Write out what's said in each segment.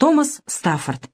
Томас Стаффорд.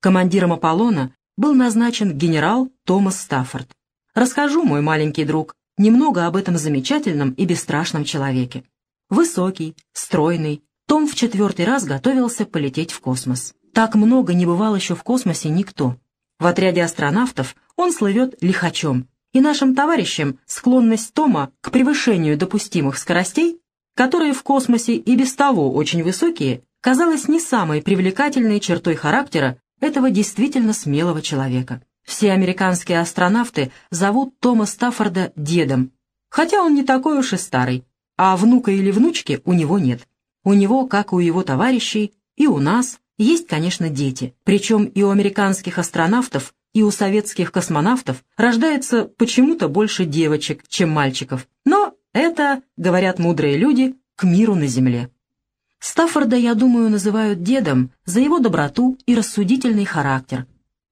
Командиром Аполлона был назначен генерал Томас Стаффорд. Расскажу, мой маленький друг, немного об этом замечательном и бесстрашном человеке. Высокий, стройный, Том в четвертый раз готовился полететь в космос. Так много не бывал еще в космосе никто. В отряде астронавтов он слывет лихачом, и нашим товарищам склонность Тома к превышению допустимых скоростей, которые в космосе и без того очень высокие, казалась не самой привлекательной чертой характера этого действительно смелого человека. Все американские астронавты зовут Тома Стаффорда дедом, хотя он не такой уж и старый, а внука или внучки у него нет. У него, как у его товарищей, и у нас, есть, конечно, дети, причем и у американских астронавтов, и у советских космонавтов рождается почему-то больше девочек, чем мальчиков. Но это, говорят мудрые люди, к миру на Земле. Стаффорда, я думаю, называют дедом за его доброту и рассудительный характер.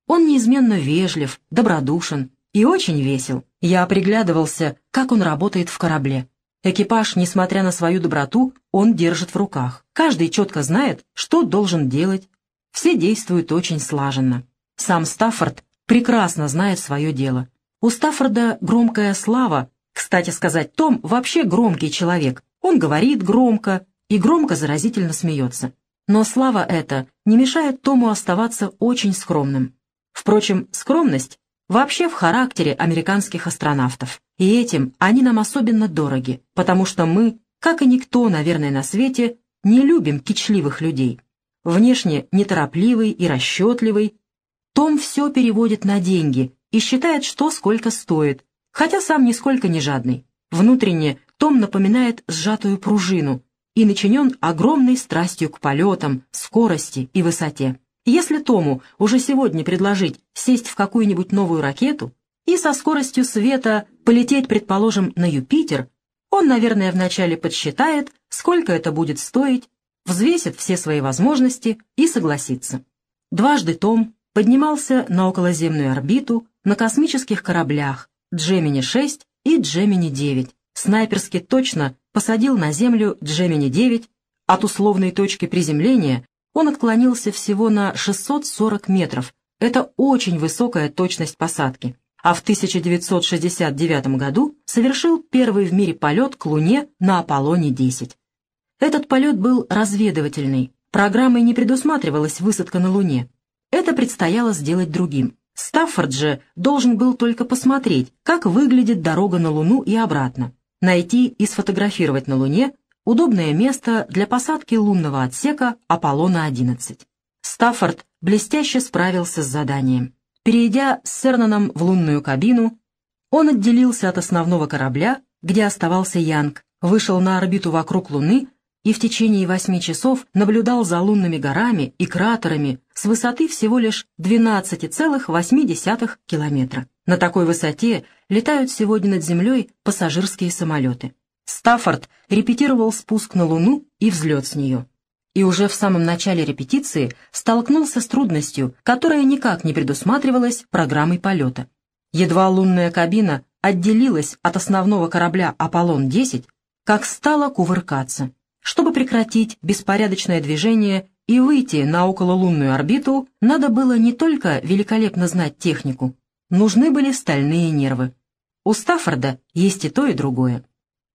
Он неизменно вежлив, добродушен и очень весел. Я приглядывался, как он работает в корабле. Экипаж, несмотря на свою доброту, он держит в руках. Каждый четко знает, что должен делать. Все действуют очень слаженно. Сам Стаффорд прекрасно знает свое дело. У Стаффорда громкая слава. Кстати сказать, Том вообще громкий человек. Он говорит громко, и громко заразительно смеется. Но слава эта не мешает Тому оставаться очень скромным. Впрочем, скромность вообще в характере американских астронавтов. И этим они нам особенно дороги, потому что мы, как и никто, наверное, на свете, не любим кичливых людей. Внешне неторопливый и расчетливый, том все переводит на деньги и считает, что сколько стоит, хотя сам нисколько не жадный. Внутренне Том напоминает сжатую пружину, и начинен огромной страстью к полетам, скорости и высоте. Если Тому уже сегодня предложить сесть в какую-нибудь новую ракету и со скоростью света полететь, предположим, на Юпитер, он, наверное, вначале подсчитает, сколько это будет стоить, взвесит все свои возможности и согласится. Дважды Том поднимался на околоземную орбиту на космических кораблях Джемини-6 и Джемини-9, снайперски точно посадил на землю Джемини-9, от условной точки приземления он отклонился всего на 640 метров. Это очень высокая точность посадки. А в 1969 году совершил первый в мире полет к Луне на Аполлоне-10. Этот полет был разведывательный. Программой не предусматривалась высадка на Луне. Это предстояло сделать другим. Стаффорд же должен был только посмотреть, как выглядит дорога на Луну и обратно найти и сфотографировать на Луне удобное место для посадки лунного отсека Аполлона-11. Стаффорд блестяще справился с заданием. Перейдя с Сернаном в лунную кабину, он отделился от основного корабля, где оставался Янг, вышел на орбиту вокруг Луны и в течение восьми часов наблюдал за лунными горами и кратерами с высоты всего лишь 12,8 километра. На такой высоте летают сегодня над землей пассажирские самолеты. Стаффорд репетировал спуск на Луну и взлет с нее. И уже в самом начале репетиции столкнулся с трудностью, которая никак не предусматривалась программой полета. Едва лунная кабина отделилась от основного корабля «Аполлон-10», как стала кувыркаться. Чтобы прекратить беспорядочное движение и выйти на окололунную орбиту, надо было не только великолепно знать технику, нужны были стальные нервы. У Стаффорда есть и то, и другое.